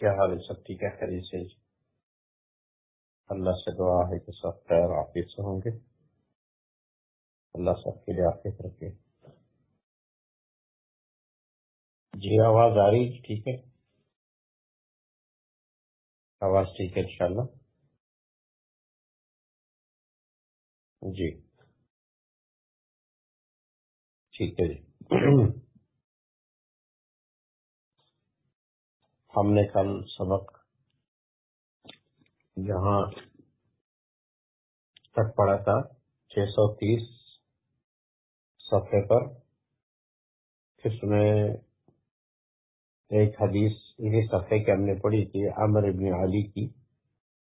کیا حال ہے؟ سب ٹھیک ہے؟ خرید سے جی۔ اللہ سے دعا ہے کہ سب خیر آفیت سے ہوں گے۔ اللہ سب کے لیے آفیت رکھے۔ جی آواز آ رہی جی، ٹھیک ہے۔ آواز ٹھیک ہے انشاءاللہ۔ جی۔ ٹھیک ہے جی۔ ہم نے کل سبق جہاں تک پڑھا تھا، چھ سو تیس صفحے پر اس میں ایک حدیث انہیں صفحے کے ہم نے پڑھی تھی، عمر ابن علی کی۔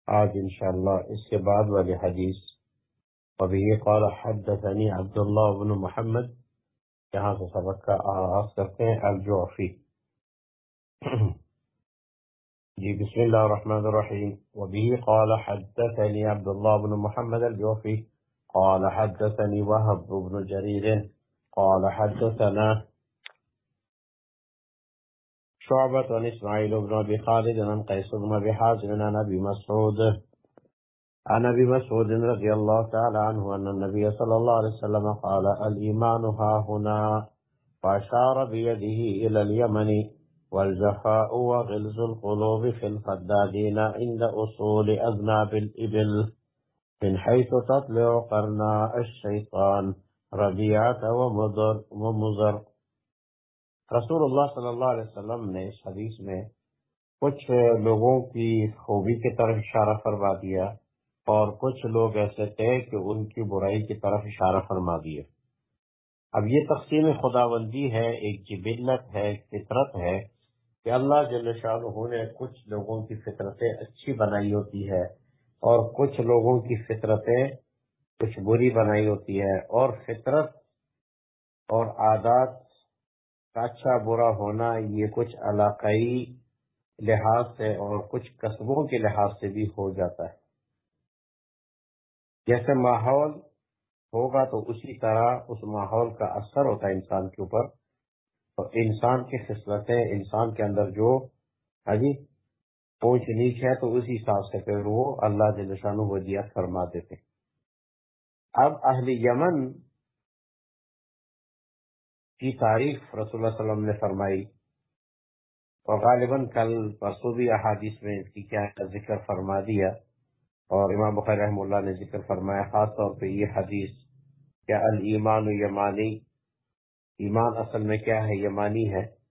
آج انشاءاللہ اس کے بعد والی حدیث۔ ابھی قال، حدثنی عبداللہ بن محمد۔ یہاں سے سبق کا آغاز کرتے ہیں الجوفی جی بسم الله الرحمن الرحيم. وبه قال حدثني عبد الله بن محمد الجوفي. قال حدثني وهب بن جرير. قال حدثنا شعبة عن إسماعيل بن أبي خالد عن قيس بن أبي حازم عن أبي مسعود. عن أبي مسعود رضي الله تعالى عنه أن النبي صلى الله عليه وسلم قال الإيمان ها هنا وأشار بيده إلى اليمن. والجفاء وغلز القلوب في الفدادين عند أصول أذناب الإبل، من حيث تطلع قرناء الشيطان، ربيعة ومضر ومضر. رسول اللہ صلی اللہ علیہ وسلم نے اس حدیث میں کچھ لوگوں کی خوبی کی طرف اشارہ فرما دیا اور کچھ لوگ ایسے تھے کہ ان کی برائی کی طرف اشارہ فرما دیا اب یہ تقسیم خداوندی ہے، ایک جبلت ہے، فطرت ہے کہ اللہ جل شاہ نے کچھ لوگوں کی فطرتیں اچھی بنائی ہوتی ہے اور کچھ لوگوں کی فطرتیں کچھ بری بنائی ہوتی ہے اور فطرت اور عادات کا اچھا برا ہونا یہ کچھ علاقائی لحاظ سے اور کچھ قصبوں کے لحاظ سے بھی ہو جاتا ہے۔ جیسے ماحول ہوگا تو اسی طرح اس ماحول کا اثر ہوتا ہے انسان کے اوپر۔ انسان کی خصلتیں، انسان کے اندر جو حجی پہنچ نیچ ہے، تو اسی حساب سے پھر وہ اللہ جلشان ودیات فرما دیتے اب اہل یمن کی تاریخ رسول اللہ علیہ وسلم نے فرمائی۔ اور غالباً کل پرسوں بھی احادیث میں اس کی کیا ذکر فرما دیا۔ اور امام بخیر رحم اللہ نے ذکر فرمایا، خاص طور پہ یہ حدیث کیا المان یمانی ایمان اصل میں کیا ہے؟ یمانی ہے۔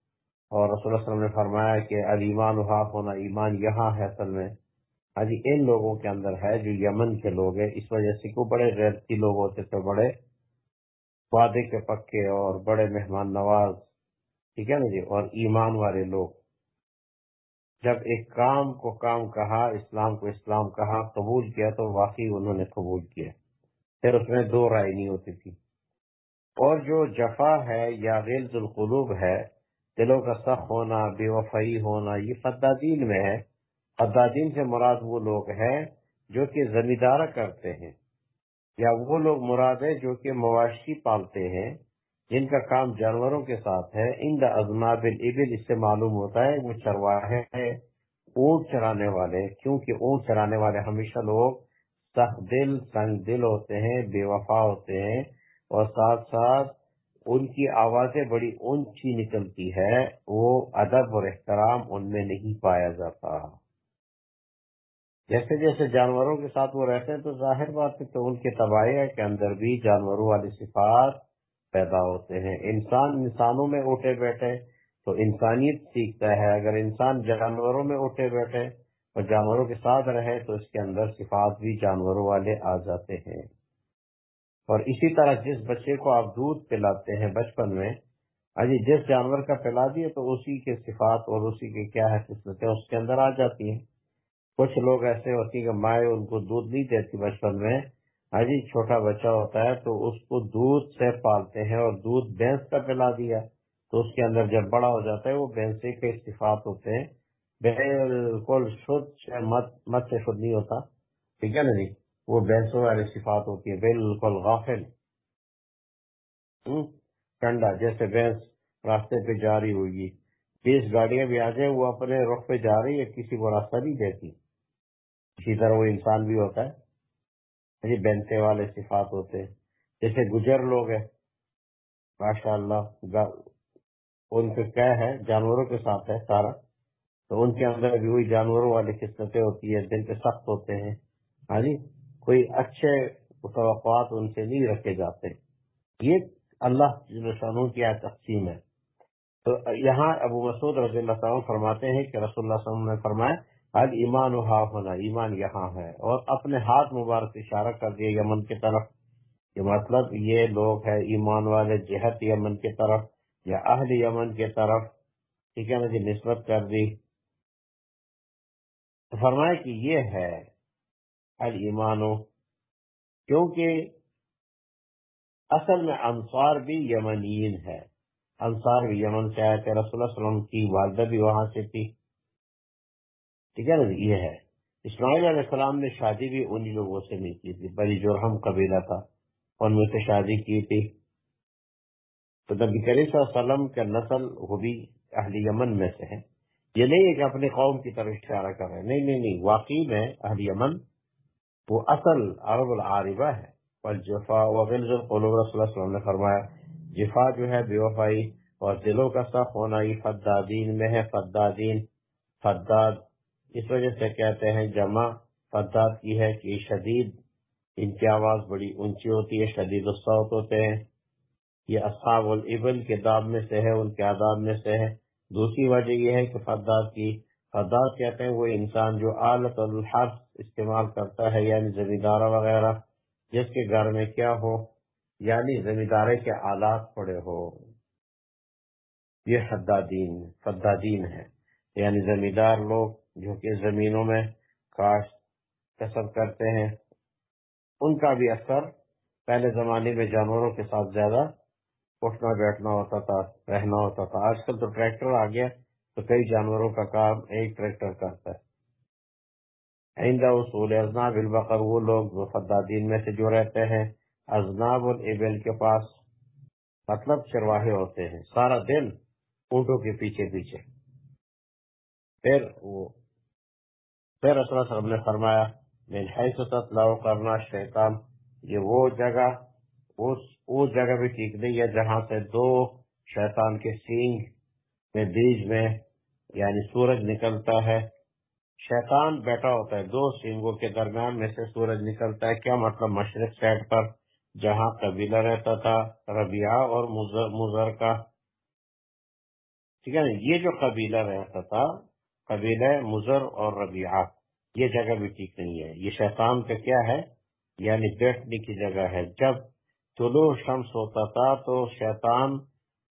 اور رسول اللہ علیہ وسلم نے فرمایا کہ المان حاف ہونا، ایمان یہاں ہے اصل میں۔ ہاں جی، ان لوگوں کے اندر ہے جو یمن کے لوگ ہیں۔ اس وجہ سے کو بڑے غیرتی لوگ ہوتے تھے، بڑے وعدے کے پکے اور بڑے مہمان نواز۔ ٹھیک ہے نا جی؟ اور ایمان والے لوگ۔ جب ایک کام کو کام کہا، اسلام کو اسلام کہا، قبول کیا تو واقعی انہوں نے قبول کیا۔ پھر اس میں دو رائے نہیں ہوتی تھی۔ اور جو جفا ہے یا غیل القلوب ہے، دلوں کا سخت ہونا، بے وفائی ہونا، یہ فدادین میں ہے۔ فدادین سے مراد وہ لوگ ہیں جو کہ زمیندار کرتے ہیں، یا وہ لوگ مراد ہے جو کہ مواشی پالتے ہیں، جن کا کام جانوروں کے ساتھ ہے۔ ان دا ازناب الابل، اس سے معلوم ہوتا ہے وہ چرواہے ہیں، اونٹ چرانے والے، کیونکہ اونٹ چرانے والے ہمیشہ لوگ سخت دل، سنگ دل ہوتے ہیں، بے وفا ہوتے ہیں۔ اور ساتھ ساتھ ان کی آوازیں بڑی اونچی نکلتی ہے وہ ادب اور احترام ان میں نہیں پایا جاتا۔ جیسے جیسے جانوروں کے ساتھ وہ رہتے ہیں، تو ظاہر بات ہے تو ان کے طباعیہ کے اندر بھی جانوروں والی صفات پیدا ہوتے ہیں۔ انسان انسانوں میں اٹھے بیٹھے تو انسانیت سیکھتا ہے۔ اگر انسان جانوروں میں اٹھے بیٹھے اور جانوروں کے ساتھ رہے تو اس کے اندر صفات بھی جانوروں والے آ جاتے ہیں۔ اور اسی طرح جس بچے کو آپ دودھ پلاتے ہیں بچپن میں اجی جس جانور کا پلا دیے تو اسی کے صفات اور اسی کے کیا ہے قسمتیں اس کے اندر آ جاتی ہیں۔ کچھ لوگ ایسے ہوتی ہیں کہ مائیں ان کو دودھ نہیں دیتی بچپن میں۔ اجی چھوٹا بچہ ہوتا ہے تو اس کو دودھ سے پالتے ہیں اور دودھ بھینس کا پلا دیا تو اس کے اندر جب بڑا ہو جاتا ہے وہ بھینسے کے صفات ہوتے ہیں۔ بالکل شدھ مت سے شدھ نہیں ہوتا۔ ٹھیک ہے نا جی؟ وہ بینسوں والی صفات ہوتی ہے، بالکل غافل۔ ٹنڈا جیسے بینس راستے پہ جاری ہوگی۔ بیس گاڑیاں بھی آ جائیں، وہ اپنے رخ پہ جا رہی ہے کسی کو راستہ نہیں دیتی۔ اسی طرح وہ انسان بھی ہوتا ہے۔ جی بینتے والے صفات ہوتے ہیں۔ جیسے گجر لوگ ہیں ماشاء اللہ ان کے کیا ہے، جانوروں کے ساتھ ہے سارا۔ تو ان کے اندر بھی وہی جانوروں والی قسمتیں ہوتی ہیں دل کے سخت ہوتے ہیں۔ ہاں جی؟ کوئی اچھے توقعات ان سے نہیں رکھے جاتے۔ یہ اللہ شانوں کی تقسیم ہے۔ تو یہاں ابو مسعود رضی اللہ عنہ فرماتے ہیں کہ رسول اللہ صلی اللہ علیہ وسلم نے فرمایا آج ایمان و ہونا، ایمان یہاں ہے۔ اور اپنے ہاتھ مبارک اشارہ کر دیا یمن کی طرف۔ یہ مطلب یہ لوگ ہے ایمان والے جہت یمن کی طرف یا اہل یمن کی طرف۔ ٹھیک ہے نا جی نسبت کر دی۔ فرمایا کہ یہ ہے ایمانو کیونکہ اصل میں انصار بھی یمنین ہے۔ انصار بھی یمن سے آئے تھے رسول اللہ علیہ وسلم کی والدہ بھی وہاں سے تھی۔ ٹھیک ہے نا؟ یہ ہے۔ اسماعیل علیہ السلام نے شادی بھی انہی لوگوں سے نہیں کی تھی بڑی جرحم قبیلہ تھا۔ ان میں سے شادی کی تھی۔ تو نبی کریم صلی اللہ علیہ وسلم کا نسل وہ بھی اہل یمن میں سے ہے۔ یہ نہیں ہے کہ اپنے قوم کی طرف اشارہ کر رہے ہیں۔ نہیں نہیں نہیں، واقعی میں اہل یمن وہ اصل عرب العاربہ ہے۔ اور جفا وغیرہ رسول اللہ صلی اللہ علیہ وسلم نے فرمایا، جفا جو ہے بے وفائی اور دلوں کا سخت ہونا، یہ فدادین میں ہے، فدادین، فداد۔ اس وجہ سے کہتے ہیں جمع، فداد کی ہے کہ شدید، ان کی آواز بڑی اونچی ہوتی ہے، شدید الصوت ہوتے ہیں۔ یہ اصحاب الابل کے داب میں سے ہے، ان کے آداب میں سے ہے۔ دوسری وجہ یہ ہے کہ فداد کی فداد کہتے ہیں وہ انسان جو آلت الحرف استعمال کرتا ہے یعنی زمیندارہ وغیرہ، جس کے گھر میں کیا ہو یعنی زمیندارے کے آلات پڑے ہو۔ یہ حدادین، فدادین ہے یعنی زمیندار لوگ جو کہ زمینوں میں کاشت کسب کرتے ہیں، ان کا بھی اثر پہلے زمانے میں جانوروں کے ساتھ زیادہ اٹھنا بیٹھنا ہوتا تھا، رہنا ہوتا تھا۔ آج کل تو ٹریکٹر آ گیا تو کئی جانوروں کا کام ایک ٹریکٹر کرتا ہے۔ آئندہ اصول ازناب البقر وہ لوگ فدادین میں سے جو رہتے ہیں ازناب الابل کے پاس مطلب چرواہے ہوتے ہیں سارا دن اونٹوں کے پیچھے پیچھے۔ پھر وہ پھر رسول اللہ وسلم نے فرمایا من حیث تطلع کرنا شیطان یہ وہ جگہ اس, وہ جگہ بھی ٹھیک نہیں ہے جہاں سے دو شیطان کے سینگ میں بیج میں یعنی سورج نکلتا ہے، شیطان بیٹھا ہوتا ہے، دو سنگوں کے درمیان میں سے سورج نکلتا ہے۔ کیا مطلب مشرق سائڈ پر؟ جہاں قبیلہ رہتا تھا ربیہ اور مزر کا ٹھیک ہے یہ جو قبیلہ رہتا تھا، قبیلہ مزر اور ربیہ یہ جگہ بھی ٹھیک نہیں ہے۔ یہ شیطان کا کیا ہے؟ یعنی بیٹھنے کی جگہ ہے۔ جب طلوع شمس ہوتا تھا تو شیطان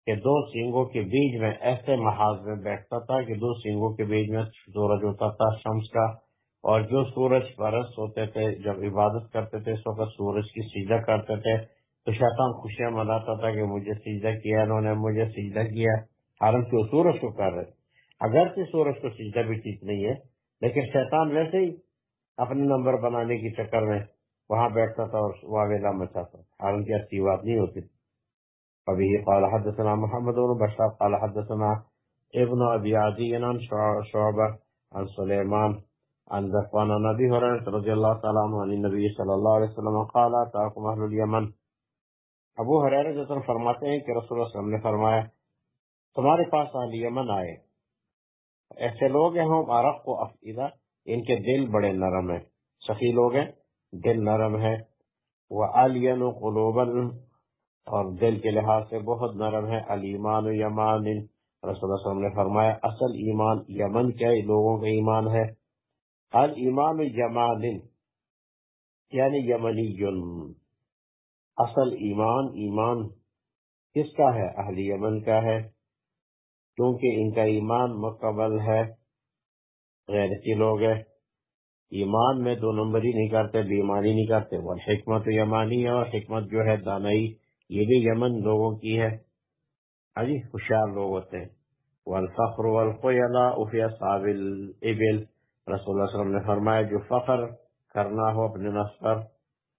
کہ دو سنگوں کے بیچ میں ایسے محاذ میں بیٹھتا تھا کہ دو سنگوں کے بیچ میں سورج ہوتا تھا شمس کا، اور جو سورج برس ہوتے تھے، جب عبادت کرتے تھے، اس وقت سورج کی سیدھا کرتے تھے۔ تو شیطان خوشیاں مناتا تھا کہ مجھے سیدھا کیا، انہوں نے مجھے سیدھا کیا۔ حالانکہ وہ سورج کو کر رہے اگرچہ سورج کو سیدھا بھی ٹھیک نہیں ہے، لیکن شیطان ویسے ہی اپنے نمبر بنانے کی چکر میں وہاں بیٹھتا تھا اور واویلا مچاتا تھا۔ حالانکہ اچھی بات نہیں ہوتی۔ تھی وبه قال حدثنا محمد بن بشار، قال حدثنا ابن ابي عدي عن شعبة عن سليمان عن ذكوان عن نبي هريرة رضي الله تعالى عنه عن النبي صلى الله عليه وسلم قال اتاكم اهل اليمن ابو حریر جو فرماتے ہیں کہ رسول اللہ علیہ وسلم نے فرمایا، تمہارے پاس اہل یمن آئے۔ ایسے لوگ ہیں ہم عرق و افیدہ ان کے دل بڑے نرم ہیں۔ سخی لوگ ہیں، دل نرم ہے وہ علین قلوبا اور دل کے لحاظ سے بہت نرم ہے المان یمان۔ رسول اللہ علیہ وسلم نے فرمایا، اصل ایمان یمن کیا لوگوں کا ایمان ہے۔ المان یمان یعنی یمنی اصل ایمان ایمان کس کا ہے؟ اہل یمن کا ہے، کیونکہ ان کا ایمان مقبل ہے۔ غیرتی لوگ ہے ایمان میں دو نمبر ہی نہیں کرتے بیمانی نہیں کرتے۔ وہ حکمت یمانی ہے اور حکمت جو ہے دانائی۔ یہ بھی یمن لوگوں کی ہے۔ ہاں جی ہوشیار لوگ ہوتے ہیں۔ والفخر والقیلا افی اصحاب الابل۔ رسول اللہ صلی اللہ علیہ وسلم نے فرمایا، جو فخر کرنا ہو اپنے نفس پر،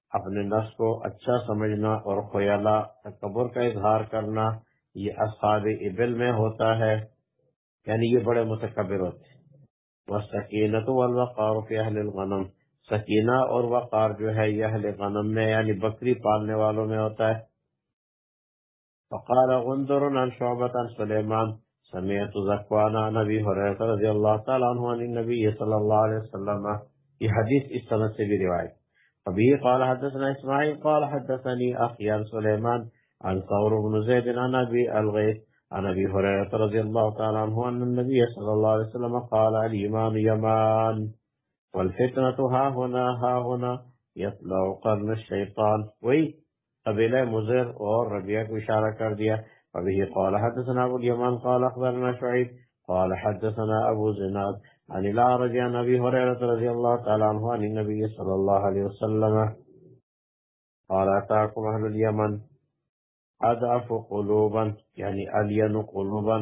اپنے نفس کو اچھا سمجھنا اور خیالہ تکبر کا اظہار کرنا، یہ اصحاب ابل میں ہوتا ہے۔ یعنی یہ بڑے متکبر ہوتے وہ سکینت والوقار فی اہل الغنم۔ سکینہ اور وقار جو ہے، یہ اہل غنم میں یعنی بکری پالنے والوں میں ہوتا ہے۔ فقال غندر عن شعبت عن سلیمان سمعت زکوانا نبی حریت رضی اللہ تعالیٰ عنہ عن النبی صلی اللہ علیہ وسلم یہ حدیث اس طرح سے بھی قال حدثنا اسماعیل قال حدثني أخي عن سليمان عن ثور بن زيد عن أبي الغيث عن أبي هريرة رضي الله تعالى عنه أن النبي صلى الله عليه وسلم قال الإيمان يمان والفتنة ها هنا ها هنا يطلع قرن الشيطان. وہی قبیلہ مزر اور ربیہ کو اشارہ کر دیا۔ ابھی قال حدثنا ابو اليمان، قال اخبرنا شعيب قال حدثنا ابو زناد، عن الأعرج عن أبي هريرة رضي الله تعالى عنه عن النبي صلى الله عليه وسلم، قال أتاكم أهل اليمن أضعف قلوبا يعني یعنی ألين قلوبا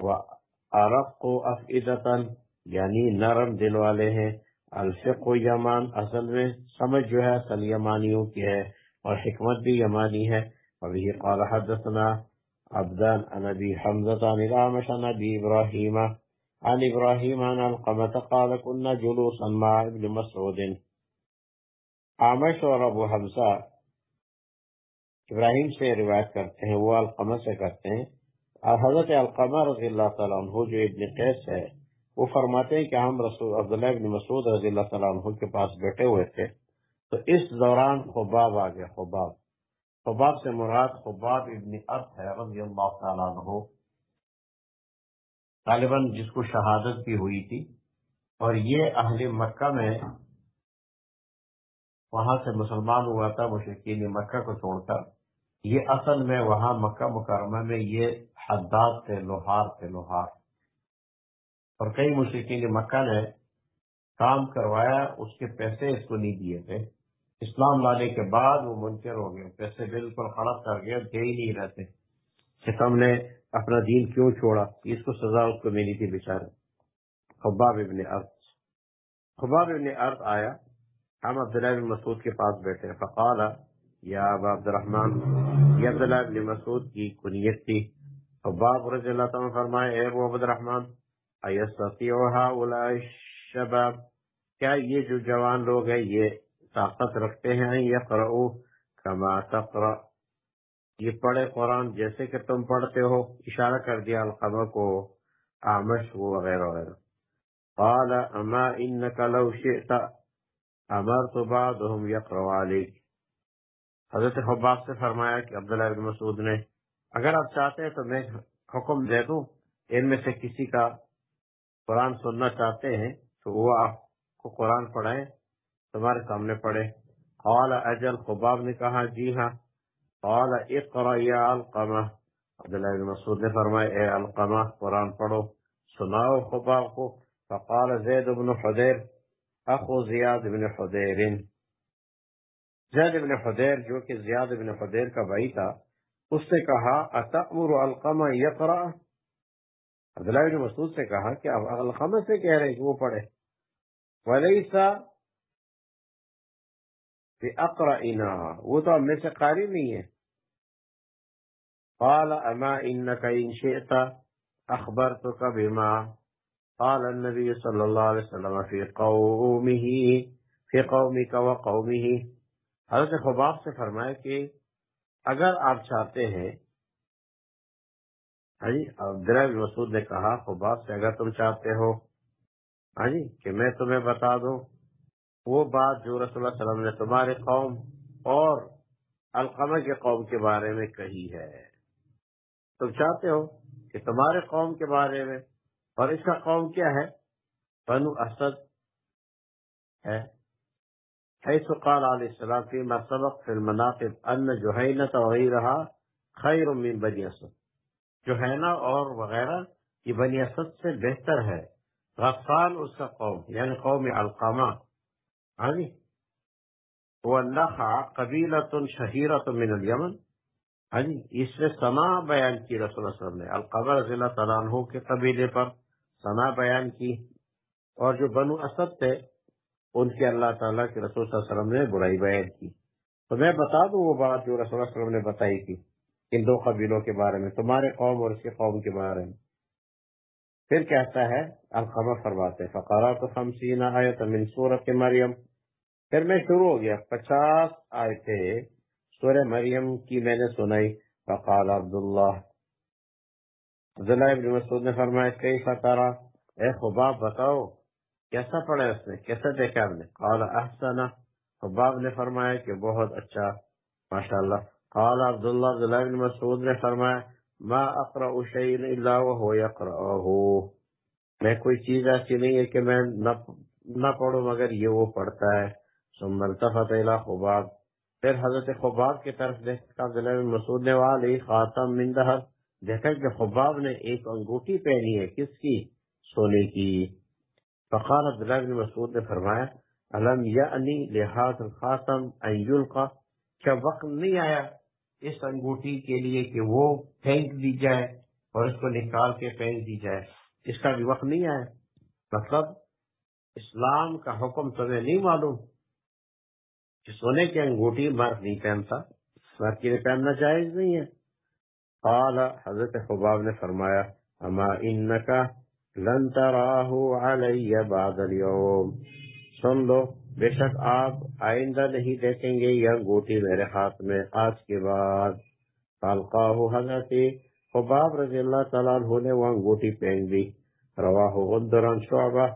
وأرق أفئدة يعني یعنی نرم دل والے ہیں۔ الفق یمان اصل میں سمجھ جو ہے، اصل یمانیوں کی ہے۔ اور حکمت بھی یمانی ہے۔ ابھی قال حدثنا عبدان عن ابي حمزة عن الأعمش عن ابي ابراهيم عن ابراہیم عن القمت قال كنا جلوسا مع ابن مسعود۔ عامش اور ابو حمزہ ابراہیم سے روایت کرتے ہیں، وہ القمہ سے کرتے ہیں۔ اور حضرت القمہ رضی اللہ تعالیٰ عنہ جو ابن قیس ہے، وہ فرماتے ہیں کہ ہم رسول عبداللہ ابن مسعود رضی اللہ تعالیٰ عنہ کے پاس بیٹھے ہوئے تھے۔ تو اس دوران خباب آ گیا، خباب۔ خباب سے مراد خباب ابن ارد ہے، رضی اللہ تعالیٰ عنہ۔ طالباً جس کو شہادت بھی ہوئی تھی۔ اور یہ اہل مکہ میں وہاں سے مسلمان ہوا تھا مشرقین مکہ کو چھوڑ کر۔ یہ اصل میں وہاں مکہ مکرمہ میں یہ حداد تھے، لوہار تھے، لوہار۔ اور کئی مشرقین مکہ نے کام کروایا، اس کے پیسے اس کو نہیں دیے تھے۔ اسلام لانے کے بعد وہ منکر ہو گئے، پیسے بالکل خراب کر گئے، دے ہی نہیں رہتے۔ ہم نے اپنا دین کیوں چھوڑا؟ اس کو سزا اس کو ملی تھی بےچارے خباب ابن ارد خباب ابن ارد آیا، ہم عبداللہ بن مسعود کے پاس بیٹھے۔ فقال، یا ابا عبد الرحمن یہ عبداللہ بن مسعود کی کنیت تھی؟ خباب رضی اللہ تعالیٰ فرمائے، اے ابو عبد الرحمن شباب کیا یہ جو جوان لوگ ہیں، یہ طاقت رکھتے ہیں یا قرؤ کما تقرأ۔ یہ پڑھے قرآن جیسے کہ تم پڑھتے ہو، اشارہ کر دیا القمہ کو، آمش وغیرہ وغیرہ۔ قال، اما انك لو شئت، امرت بعضهم يقرأ عليك حضرت حباب سے فرمایا کہ عبداللہ بن مسعود نے، اگر آپ چاہتے ہیں تو میں حکم دے دوں، ان میں سے کسی کا قرآن سننا چاہتے ہیں تو وہ آپ کو قرآن پڑھائیں۔ تمہارے سامنے پڑھے قال، اجل خباب نے کہا جی ہاں۔ قال اقرا یا القمہ۔ عبداللہ بن مسعود نے فرمایا، اے القمہ، قرآن پڑھو، سناؤ خباب کو۔ فقال، زید بن حدیر، اخو زیاد بن حدیر۔ زید بن حدیر، جو کہ زیاد بن حدیر کا بھائی تھا، اس نے کہا، اتأمر القمہ یقرا عبداللہ بن مسعود سے کہا کہ القمہ سے کہہ رہے کہ وہ پڑھے۔ ولیسا اقرا وہ تو ہم میں سے قاری نہیں ہے قال، اما انك ان شئت اخبرتك بما قال النبي صلى الله عليه وسلم في قومه في قومك وقومه حضرت خباب سے فرمایا کہ اگر آپ چاہتے ہیں ہاں جی عبداللہ مسعود نے کہا، خباب سے اگر تم چاہتے ہو ہاں جی کہ میں تمہیں بتا دوں۔ وہ بات جو رسول اللہ علیہ وسلم نے تمہارے قوم اور القمہ کے قوم کے بارے میں کہی ہے۔ تم چاہتے ہو کہ تمہارے قوم کے بارے میں اور اس کا قوم کیا ہے؟ بنو اسد ہے۔ حیث قال علیہ السلام فی ما سبق فی المناقب ان جوہینت وغیرہا خیر من بنی اسد۔ جوہینہ اور وغیرہ یہ بنی اسد سے بہتر ہے۔ غفان اس کا قوم یعنی قوم القامہ ہاں جی۔ وہ اللہ قبیلۃ شہیرت من الیمن ہاں جی اس نے سنا بیان کی رسول اللہ علیہ وسلم نے۔ القبر ضلع تعالیٰ کے قبیلے پر سنا بیان کی۔ اور جو بنو اسد تھے، ان کے اللہ تعالیٰ کے رسول صلی اللہ علیہ وسلم نے برائی بیان کی۔ تو میں بتا دوں وہ بات جو رسول اللہ علیہ وسلم نے بتائی تھی، ان دو قبیلوں کے بارے میں، تمہارے قوم اور اس کے قوم کے بارے میں۔ پھر کہتا ہے القمہ فرماتے فقارا تو خمسین آیت من سورت مریم پھر میں شروع ہو گیا، پچاس آیتیں سورہ مریم کی میں نے سنائی۔ فقال عبداللہ عبداللہ ابن مسعود نے فرمایا کئی فتارا اے خباب، بتاؤ، کیسا پڑھا اس نے؟ کیسا دیکھا ہم نے؟ قال احسن خباب نے فرمایا کہ بہت اچھا ماشاءاللہ۔ قال عبداللہ عبداللہ ابن مسعود نے فرمایا ما اقرأ شيء الا وهو يقرأه. میں کوئی چیز ایسی نہیں ہے کہ میں نہ پڑھوں مگر یہ وہ پڑھتا ہے. ثم التفت الى خباب. پھر حضرت خباب کی طرف دیکھا عبداللہ بن مسعود نے والی خاتم من دہر. دیکھا کہ خباب نے ایک انگوٹی پہنی ہے کس کی؟ سونے کی. فقال عبداللہ بن مسعود نے فرمایا علم یعنی لحاظ الخاتم ان یلقا کیا وقت نہیں آیا اس انگوٹھی کے لیے کہ وہ پھینک دی جائے اور اس کو نکال کے پھینک دی جائے۔ اس کا بھی وقت نہیں آیا۔ مطلب اسلام کا حکم تمہیں نہیں معلوم۔ کہ سونے کی انگوٹھی مرد نہیں پہنتا، مرد کے لیے پہننا جائز نہیں ہے۔ قال حضرت خباب نے فرمایا، اما انکا لن تراہ علی بعد اليوم۔ سن لو۔ بے شک آپ آئندہ نہیں دیکھیں گے یہ گوٹی میرے ہاتھ میں۔ آج کے بعد خالقاہ حضرت خباب رضی اللہ تعالیٰ عنہ نے وہاں گوٹی پہن دی رواہ غندران شعبہ۔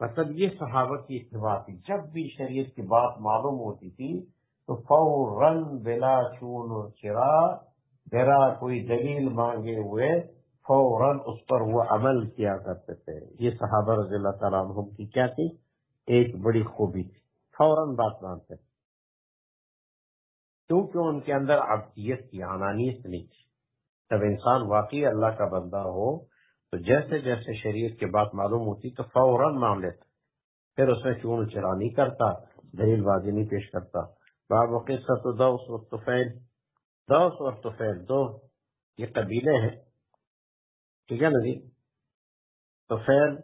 مطلب یہ صحابہ کی اتباع تھی۔ جب بھی شریعت کی بات معلوم ہوتی تھی تو فوراً بلا چون اور چرا بلا کوئی دلیل مانگے ہوئے فوراً اس پر وہ عمل کیا کرتے تھے۔ یہ صحابہ رضی اللہ تعالیٰ عنہ کی کیا تھی؟ ایک بڑی خوبی تھی، فوراً بات مانتے کیونکہ ان کے اندر ابدیت کی آنانیت نہیں تھی۔ جب انسان واقعی اللہ کا بندہ ہو، تو جیسے جیسے شریعت کی بات معلوم ہوتی، تو فوراً مان لیتا۔ پھر اس میں چون چرا نہیں کرتا، دلیل بازی نہیں پیش کرتا۔ باب قصت دوس و طفیل دوس اور طفیل دو یہ قبیلے ہیں۔ ٹھیک ہے نا جی؟ طفیل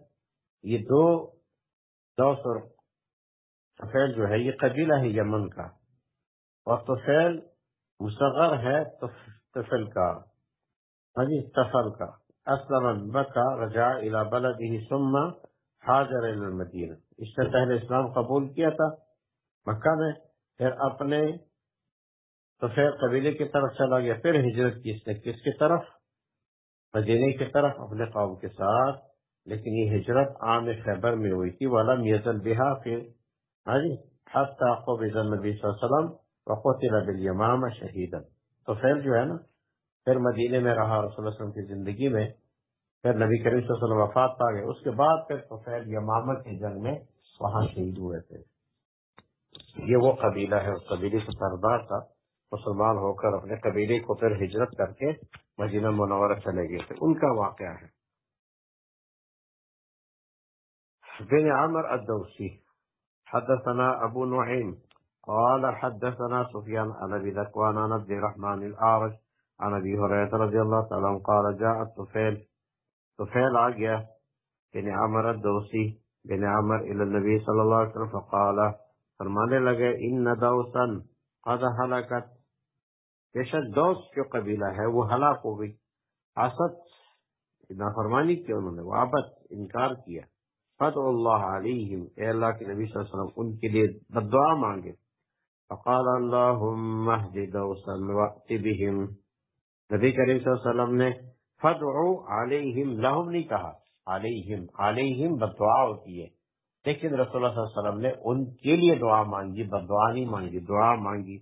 یہ دو دوس اور جو ہے، یہ قبیلہ ہے یمن کا۔ اور طفیل مصغر ہے طفل کا۔ ہاں جی تفل کا۔ اسلم بکا رجا الى بلده ثم حاضر الى المدینہ۔ اس سے پہلے اسلام قبول کیا تھا مکہ میں، پھر اپنے طفیل قبیلے کی طرف چلا گیا، پھر ہجرت کی اس نے کس کی طرف؟ مدینہ کی طرف، اپنے قوم کے ساتھ۔ لیکن یہ ہجرت عام خیبر میں ہوئی تھی، والا میزل بہا پھر ہاں جی حتی قبض النبی صلی اللہ علیہ وسلم وقتل شہیدا۔ تو پھر جو ہے نا، پھر مدینے میں رہا رسول اللہ علیہ وسلم کی زندگی میں، پھر نبی کریم صلی اللہ علیہ وسلم وفات پا گئے۔ اس کے بعد پھر طفیل یمامہ کی جنگ میں وہاں شہید ہوئے تھے۔ یہ وہ قبیلہ ہے، اس قبیلے کا سردار تھا۔ مسلمان ہو کر اپنے قبیلے کو پھر ہجرت کر کے مدینہ منورہ چلے گئے تھے۔ ان کا واقعہ ہے۔ بن عمر الدوسی حدثنا أبو نعيم. قال حدثنا سفيان عن أبي ذكوان عن عبد الرحمن الأعرج عن أبي هريرة رضي الله تعالى عنه قال جاء الطفيل طفيل آجيا بن عمر الدوسي بن عمر إلى النبي صلى الله عليه وسلم فقال فرمانے لگے إن دوسا قد بے شک دوس جو قبیلہ ہے وہ ہلاک ہو گئی۔ حسد نافرمانی کی انہوں فد اللہ علیہم اے اللہ کے نبی صلی اللہ علیہ وسلم، ان کے لیے بدعا مانگے۔ فقال اللہم اہد دوسا وقت بهم۔ نبی کریم صلی اللہ علیہ وسلم نے فدعو علیہم لہم نہیں کہا علیہم علیہم بدعا ہوتی ہے۔ لیکن رسول اللہ صلی اللہ علیہ وسلم نے ان کے لیے دعا مانگی، بدعا نہیں مانگی، دعا مانگی۔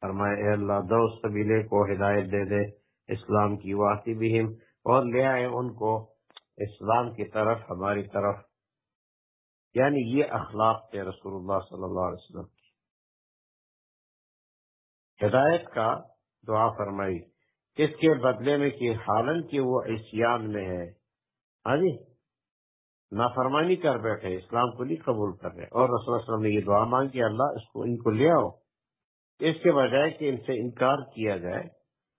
فرمائے اے اللہ دوست قبیلے کو ہدایت دے دے اسلام کی واقعی بہم اور لے آئے ان کو اسلام کی طرف، ہماری طرف۔ یعنی یہ اخلاق تھے رسول اللہ صلی اللہ علیہ وسلم کی۔ ہدایت کا دعا فرمائی۔ اس کے بدلے میں کہ حالن کی وہ اسیان میں ہے۔ ہاں جی؟ نافرمانی کر بیٹھے، اسلام کو نہیں قبول کر رہے۔ اور رسول اللہ علیہ وسلم نے یہ دعا مانگی، اللہ اس کو ان کو لے آؤ۔ اس کے بجائے کہ ان سے انکار کیا جائے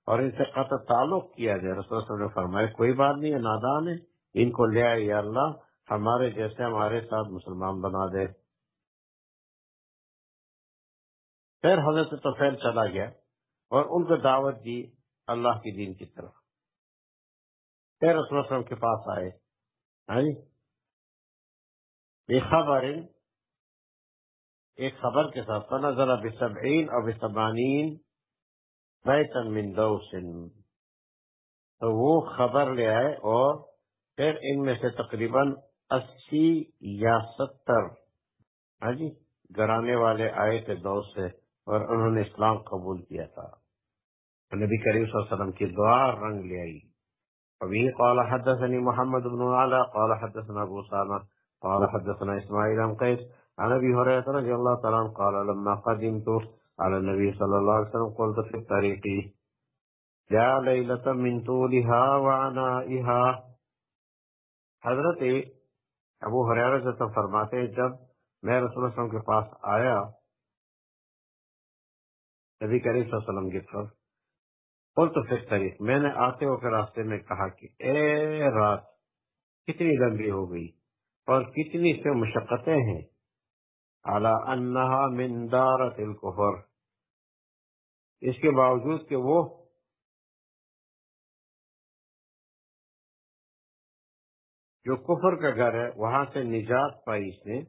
اور ان سے قطع تعلق کیا جائے۔ رسول اللہ علیہ وسلم نے فرمایا، کوئی بات نہیں ہے نادان ہے، ان کو لے آئے یا اللہ۔ ہمارے جیسے ہمارے ساتھ مسلمان بنا دے۔ پھر حضرت توفیل چلا گیا اور ان کو دعوت دی اللہ کی دین کی طرف۔ پھر رسول وسلم کے پاس آئے۔ ہاں جی؟ خبر ایک خبر کے ساتھ فنظر بسبعین اور بسبانین بیتن من دوسن۔ تو وہ خبر لے آئے اور پھر ان میں سے تقریباً اسی یا ستر ہاں جی گرانے والے آئے تھے دو سے اور انہوں نے اسلام قبول کیا تھا۔ نبی کریم صلی اللہ علیہ وسلم کی دعا رنگ لے آئی۔ ابھی قال حدثني محمد بن علا قال حدثنا ابو سامہ قال حدثنا اسماعیل عن قیس، عن ابي هريره رضي الله تعالى عنه قال، لما قدمت على النبي صلى الله عليه وسلم قلت في الطريق يا ليلة من طولها وعنائها حضرت ابو حریرہ سے فرماتے ہیں، جب میں رسول اللہ علیہ وسلم کے پاس آیا، نبی کریم صلی اللہ علیہ وسلم کی طرف اور تو پھر طریق میں نے آتے ہو کے راستے میں کہا کہ اے رات، کتنی لمبی ہو گئی اور کتنی سے مشقتیں ہیں۔ اعلی انہا من دارت الکفر۔ اس کے باوجود کہ وہ جو کفر کا گھر ہے، وہاں سے نجات پائی اس نے۔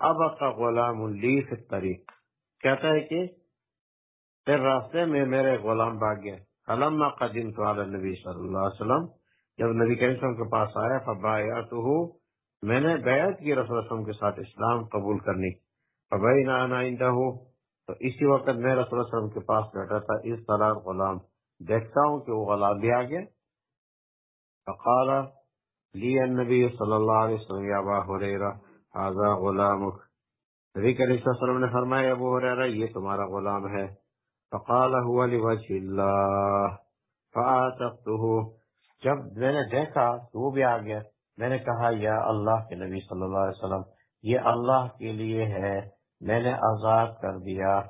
اب کا غلام اللیف طریق کہتا ہے کہ پھر راستے میں میرے غلام بھاگ گئے۔ علامہ قدیم تو نبی صلی اللہ علیہ وسلم۔ جب نبی کریم وسلم کے پاس آیا فبایا تو میں نے بیعت کی رسول وسلم کے ساتھ اسلام قبول کرنی فبائی نہ آئندہ ہو تو اسی وقت میں رسول وسلم کے پاس بیٹھا تھا، اس طرح غلام۔ دیکھتا ہوں کہ وہ غلام بھی آ گیا۔ فقال لی النبی صلی اللہ علیہ وسلم، یا با حریرہ حاضر غلامک۔ نبی کریم صلی اللہ علیہ وسلم نے فرمایا، ابو حریرہ یہ تمہارا غلام ہے۔ فقال، هو لوجه اللہ۔ فآتقته۔ جب میں نے دیکھا، تو وہ بھی آ گیا۔ میں نے کہا، یا اللہ کے نبی صلی اللہ علیہ وسلم، یہ اللہ کے لیے ہے۔ میں نے آزاد کر دیا۔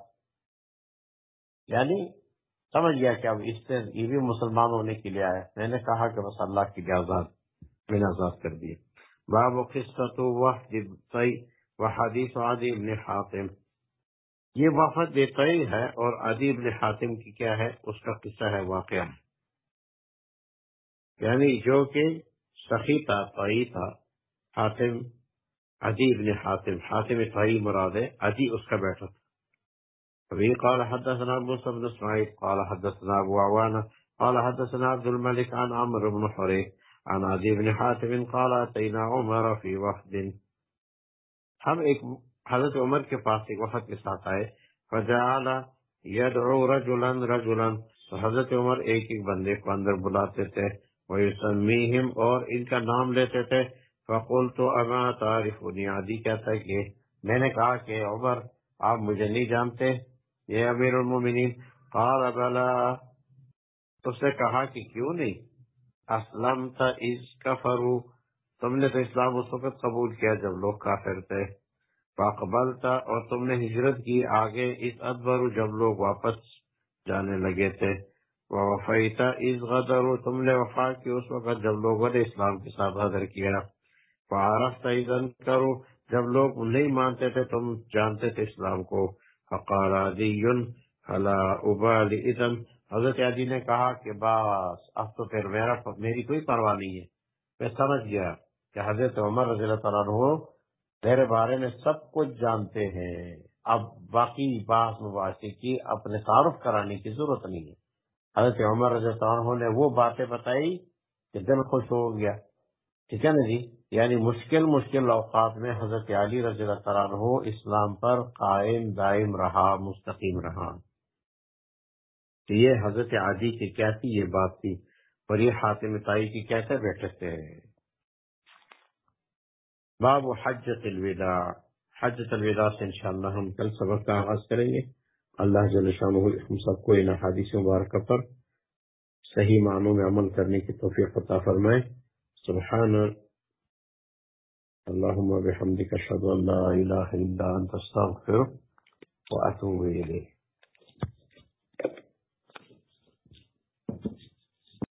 یعنی سمجھ گیا کہ اب اس سے یہ بھی مسلمان ہونے کے لیے آئے میں نے کہا کہ بس اللہ کے لیے آزاد۔ میں نے آزاد کر دیا۔ باب قسط و حدیث عادی ابن حاتم۔ یہ وفد طئی ہے اور ادیب نے حاتم کی کیا ہے؟ اس کا قصہ ہے واقعہ۔ ہے یعنی جو کہ سخی تھا طئی تھا، حاتم ادیب نے حاتم۔ حاتم طئی مراد ہے ادی اس کا بیٹا تھا۔ ابھی قال حدثنا ابو بن اسماعیل، قال حدثنا ابو عوانہ، قال حدثنا عبد الملك عن عمرو بن حريث عن عدي بن حاتم قال اتينا عمر في وفد. ہم ایک حضرت عمر کے پاس ایک وقت کے ساتھ آئے، فجعل يدعو رجلا رجلا. تو حضرت عمر ایک ایک بندے کو اندر بلاتے تھے ويسميهم اور ان کا نام لیتے تھے. فقول اما تعریف بنیادی کہتا ہے کہ میں نے کہا کہ عمر، آپ مجھے نہیں جانتے، یہ امیر المومنین. قال بلا. اس نے کہا کہ کیوں نہیں؟ اسلم تھا اس کفرو۔ تم نے تو اسلام اس وقت قبول کیا جب لوگ کافر تھے۔ تھا اور تم نے ہجرت کی۔ آگے اس ادبر جب لوگ واپس جانے لگے تھے۔ وفیتا اس غدر، تم نے وفا کی۔ اس وقت جب لوگوں نے اسلام کے ساتھ حضر کیا۔ فارف تعیدن کرو۔ جب لوگ نہیں مانتے تھے، تم جانتے تھے اسلام کو۔ فقال عدی حلا ابال اذن۔ حضرت عدی نے کہا کہ بس اب تو پھر میرا میری کوئی پرواہ نہیں ہے۔ میں سمجھ گیا کہ حضرت عمر رضی اللہ تعالیٰ میرے بارے میں سب کچھ جانتے ہیں۔ اب باقی باس مباحثے کی اپنے تعارف کرانے کی ضرورت نہیں ہے۔ حضرت عمر رضی اللہ عنہ نے وہ باتیں بتائی کہ دل خوش ہو گیا۔ ٹھیک ہے نا جی؟ یعنی مشکل مشکل اوقات میں حضرت علی رضی اللہ عنہ اسلام پر قائم دائم رہا، مستقیم رہا۔ تو یہ حضرت عادی کی کیا تھی یہ بات تھی اور یہ حاتم تائی کی کیسے بیٹھے تھے باب حجت الوداع۔ حجت الوداع سے انشاءاللہ ہم کل سبق کا آغاز کریں گے۔ اللہ جل شانہ ہم سب کو ان حادث مبارکہ پر صحیح معنوں میں عمل کرنے کی توفیق عطا فرمائے۔ سبحان اللهم بحمدك اشهد ان لا اله الا انت استغفرك واتوب اليك